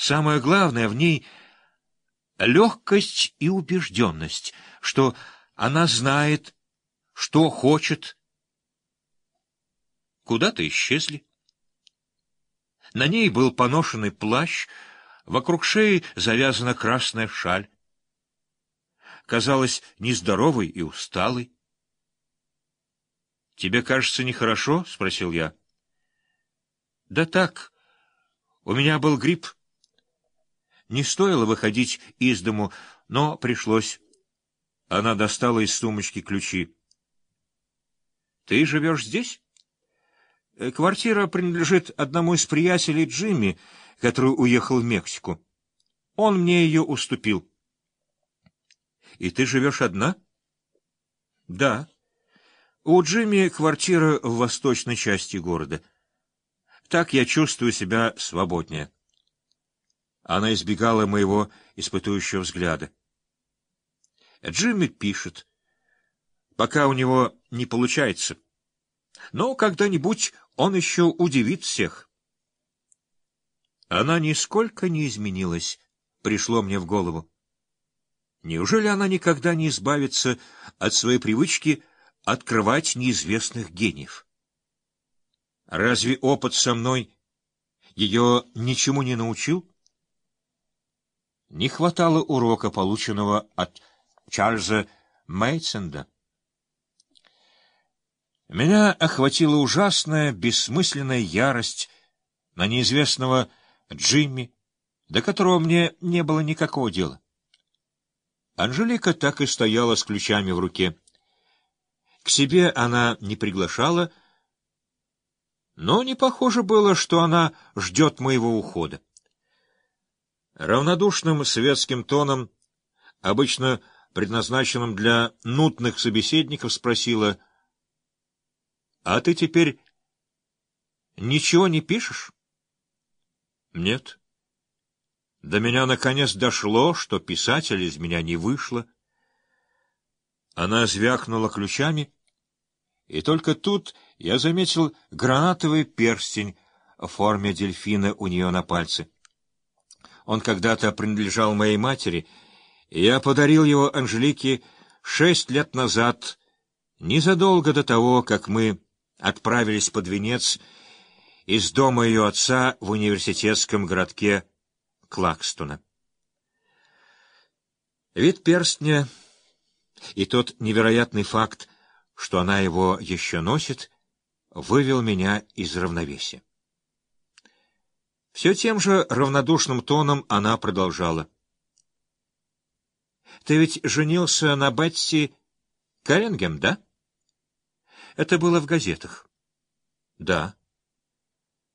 Самое главное в ней — легкость и убежденность, что она знает, что хочет. Куда-то исчезли. На ней был поношенный плащ, вокруг шеи завязана красная шаль. Казалось, нездоровой и усталой. — Тебе кажется нехорошо? — спросил я. — Да так. У меня был грипп. Не стоило выходить из дому, но пришлось. Она достала из сумочки ключи. — Ты живешь здесь? Э, квартира принадлежит одному из приятелей Джимми, который уехал в Мексику. Он мне ее уступил. — И ты живешь одна? — Да. У Джимми квартира в восточной части города. Так я чувствую себя свободнее. Она избегала моего испытующего взгляда. Джимми пишет. Пока у него не получается. Но когда-нибудь он еще удивит всех. Она нисколько не изменилась, пришло мне в голову. Неужели она никогда не избавится от своей привычки открывать неизвестных гениев? Разве опыт со мной ее ничему не научил? Не хватало урока, полученного от Чарльза Мейтсенда. Меня охватила ужасная, бессмысленная ярость на неизвестного Джимми, до которого мне не было никакого дела. Анжелика так и стояла с ключами в руке. К себе она не приглашала, но не похоже было, что она ждет моего ухода. Равнодушным светским тоном, обычно предназначенным для нутных собеседников, спросила, «А ты теперь ничего не пишешь?» «Нет». До меня наконец дошло, что писатель из меня не вышло. Она звякнула ключами, и только тут я заметил гранатовый перстень в форме дельфина у нее на пальце. Он когда-то принадлежал моей матери, и я подарил его Анжелике шесть лет назад, незадолго до того, как мы отправились под венец из дома ее отца в университетском городке Клакстона. Вид перстня и тот невероятный факт, что она его еще носит, вывел меня из равновесия. Все тем же равнодушным тоном она продолжала. — Ты ведь женился на Бетси Каллингем, да? Это было в газетах. — Да.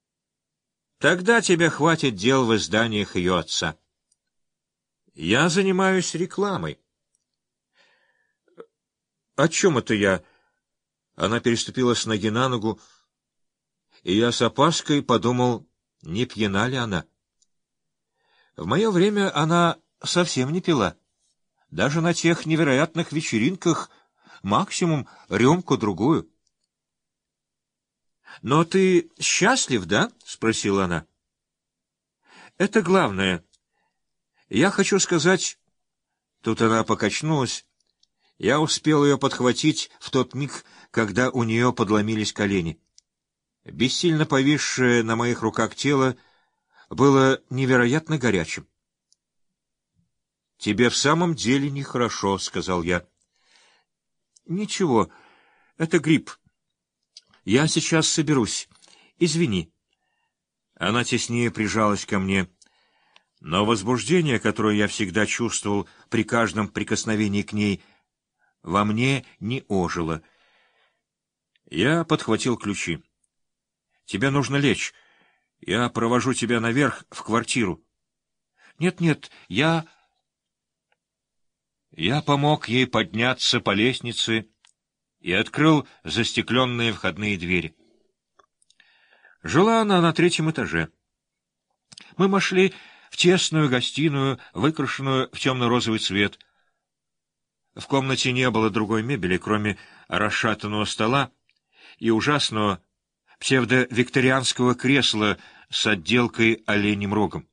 — Тогда тебе хватит дел в изданиях ее отца. — Я занимаюсь рекламой. — О чем это я? Она переступила с ноги на ногу, и я с опаской подумал не пьяна ли она. В мое время она совсем не пила. Даже на тех невероятных вечеринках максимум рюмку-другую. — Но ты счастлив, да? — спросила она. — Это главное. Я хочу сказать... Тут она покачнулась. Я успел ее подхватить в тот миг, когда у нее подломились колени. Бессильно повисшее на моих руках тело было невероятно горячим. — Тебе в самом деле нехорошо, — сказал я. — Ничего, это грипп. Я сейчас соберусь. Извини. Она теснее прижалась ко мне. Но возбуждение, которое я всегда чувствовал при каждом прикосновении к ней, во мне не ожило. Я подхватил ключи. Тебе нужно лечь. Я провожу тебя наверх, в квартиру. Нет-нет, я... Я помог ей подняться по лестнице и открыл застекленные входные двери. Жила она на третьем этаже. Мы вошли в тесную гостиную, выкрашенную в темно-розовый цвет. В комнате не было другой мебели, кроме расшатанного стола и ужасного псевдовикторианского кресла с отделкой оленем рогом.